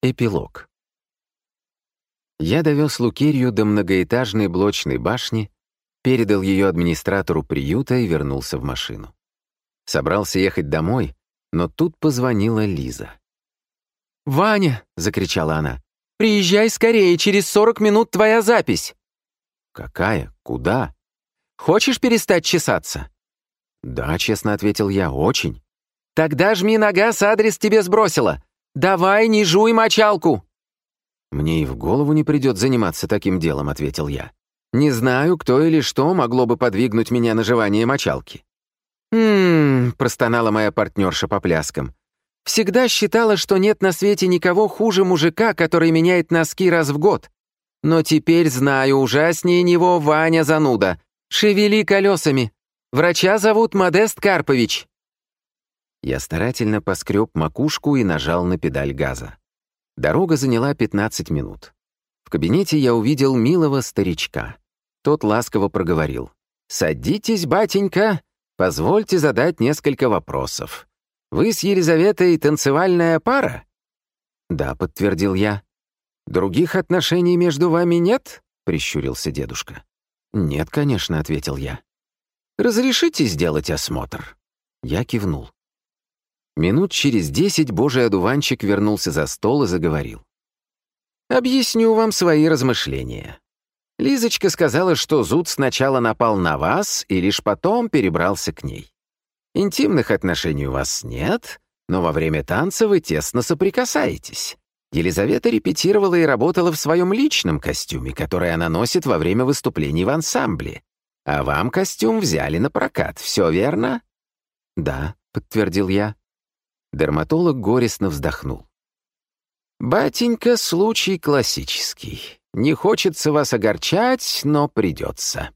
Эпилог. Я довез Лукерью до многоэтажной блочной башни, передал ее администратору приюта и вернулся в машину. Собрался ехать домой, но тут позвонила Лиза. «Ваня!» — закричала она. «Приезжай скорее, через 40 минут твоя запись!» «Какая? Куда?» «Хочешь перестать чесаться?» «Да», — честно ответил я, — «очень». «Тогда жми на газ, адрес тебе сбросила. «Давай, не жуй мочалку!» «Мне и в голову не придет заниматься таким делом», — ответил я. «Не знаю, кто или что могло бы подвигнуть меня на жевание мочалки». «Ммм», — простонала моя партнерша по пляскам. «Всегда считала, что нет на свете никого хуже мужика, который меняет носки раз в год. Но теперь знаю, ужаснее него Ваня зануда. Шевели колесами. Врача зовут Модест Карпович». Я старательно поскреб макушку и нажал на педаль газа. Дорога заняла 15 минут. В кабинете я увидел милого старичка. Тот ласково проговорил. «Садитесь, батенька, позвольте задать несколько вопросов. Вы с Елизаветой танцевальная пара?» «Да», — подтвердил я. «Других отношений между вами нет?» — прищурился дедушка. «Нет, конечно», — ответил я. «Разрешите сделать осмотр?» Я кивнул. Минут через десять божий одуванчик вернулся за стол и заговорил. «Объясню вам свои размышления. Лизочка сказала, что зуд сначала напал на вас и лишь потом перебрался к ней. Интимных отношений у вас нет, но во время танца вы тесно соприкасаетесь. Елизавета репетировала и работала в своем личном костюме, который она носит во время выступлений в ансамбле. А вам костюм взяли на прокат, все верно?» «Да», — подтвердил я. Дерматолог горестно вздохнул. «Батенька, случай классический. Не хочется вас огорчать, но придется».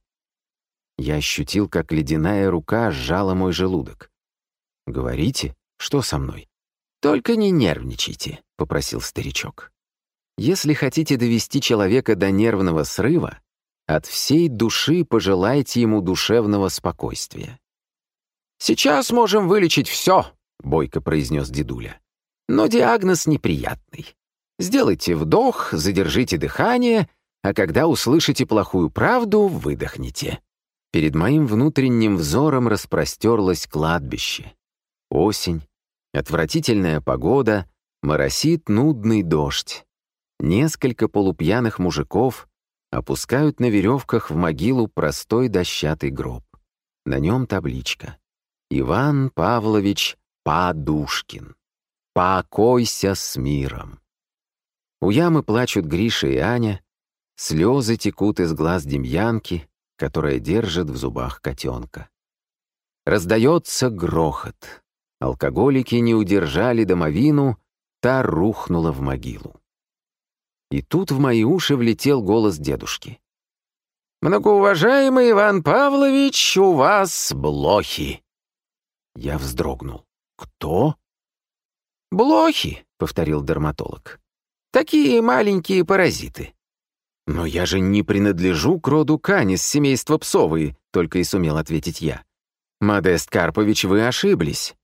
Я ощутил, как ледяная рука сжала мой желудок. «Говорите, что со мной?» «Только не нервничайте», — попросил старичок. «Если хотите довести человека до нервного срыва, от всей души пожелайте ему душевного спокойствия. Сейчас можем вылечить все, — бойко произнес дедуля. «Но диагноз неприятный. Сделайте вдох, задержите дыхание, а когда услышите плохую правду, выдохните». Перед моим внутренним взором распростерлось кладбище. Осень, отвратительная погода, моросит нудный дождь. Несколько полупьяных мужиков опускают на веревках в могилу простой дощатый гроб. На нем табличка. Иван Павлович Падушкин. Покойся с миром. У ямы плачут Гриша и Аня, слезы текут из глаз Демьянки, которая держит в зубах котенка. Раздается грохот. Алкоголики не удержали домовину, та рухнула в могилу. И тут в мои уши влетел голос дедушки. «Многоуважаемый Иван Павлович, у вас блохи!» Я вздрогнул. «Кто?» «Блохи», — повторил дерматолог. «Такие маленькие паразиты». «Но я же не принадлежу к роду Канис, семейства псовые», — только и сумел ответить я. «Модест Карпович, вы ошиблись».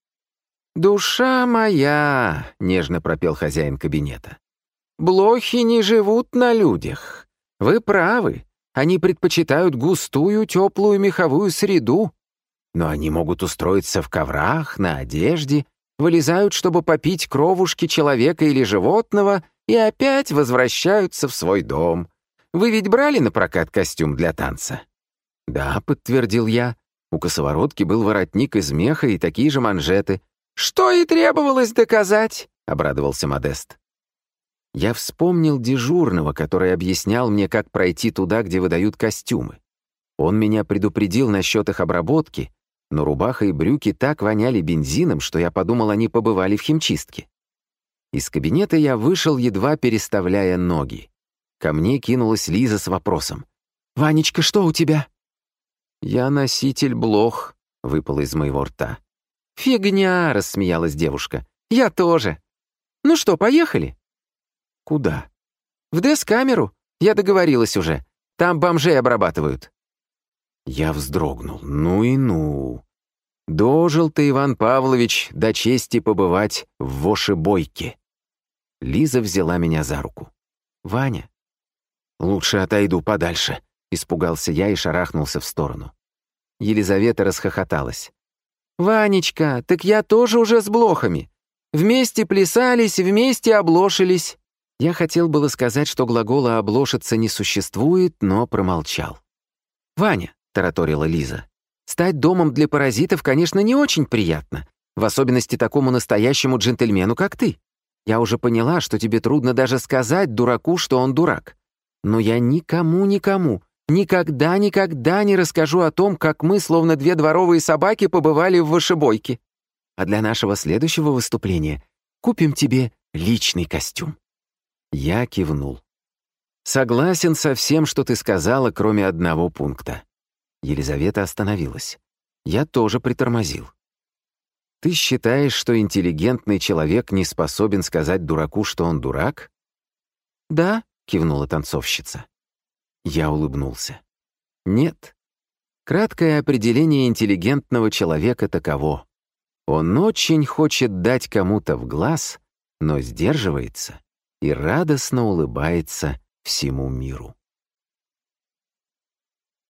«Душа моя», — нежно пропел хозяин кабинета. «Блохи не живут на людях. Вы правы, они предпочитают густую теплую меховую среду, но они могут устроиться в коврах, на одежде, вылезают, чтобы попить кровушки человека или животного, и опять возвращаются в свой дом. Вы ведь брали на прокат костюм для танца?» «Да», — подтвердил я. У косоворотки был воротник из меха и такие же манжеты. «Что и требовалось доказать», — обрадовался Модест. Я вспомнил дежурного, который объяснял мне, как пройти туда, где выдают костюмы. Он меня предупредил насчет их обработки, но рубаха и брюки так воняли бензином, что я подумал, они побывали в химчистке. Из кабинета я вышел, едва переставляя ноги. Ко мне кинулась Лиза с вопросом. «Ванечка, что у тебя?» «Я носитель блох», — выпало из моего рта. «Фигня», — рассмеялась девушка. «Я тоже. Ну что, поехали?» «Куда?» «В ДЭС-камеру. Я договорилась уже. Там бомжей обрабатывают». Я вздрогнул. Ну и ну. Дожил ты, Иван Павлович, до чести побывать в Вошебойке. Лиза взяла меня за руку. «Ваня». «Лучше отойду подальше», — испугался я и шарахнулся в сторону. Елизавета расхохоталась. «Ванечка, так я тоже уже с блохами. Вместе плясались, вместе облошились». Я хотел было сказать, что глагола «облошиться» не существует, но промолчал. «Ваня», — тараторила Лиза, — «стать домом для паразитов, конечно, не очень приятно, в особенности такому настоящему джентльмену, как ты. Я уже поняла, что тебе трудно даже сказать дураку, что он дурак. Но я никому-никому, никогда-никогда не расскажу о том, как мы, словно две дворовые собаки, побывали в вышибойке. А для нашего следующего выступления купим тебе личный костюм». Я кивнул. «Согласен со всем, что ты сказала, кроме одного пункта». Елизавета остановилась. Я тоже притормозил. «Ты считаешь, что интеллигентный человек не способен сказать дураку, что он дурак?» «Да», — кивнула танцовщица. Я улыбнулся. «Нет. Краткое определение интеллигентного человека таково. Он очень хочет дать кому-то в глаз, но сдерживается и радостно улыбается всему миру.